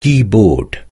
keyboard.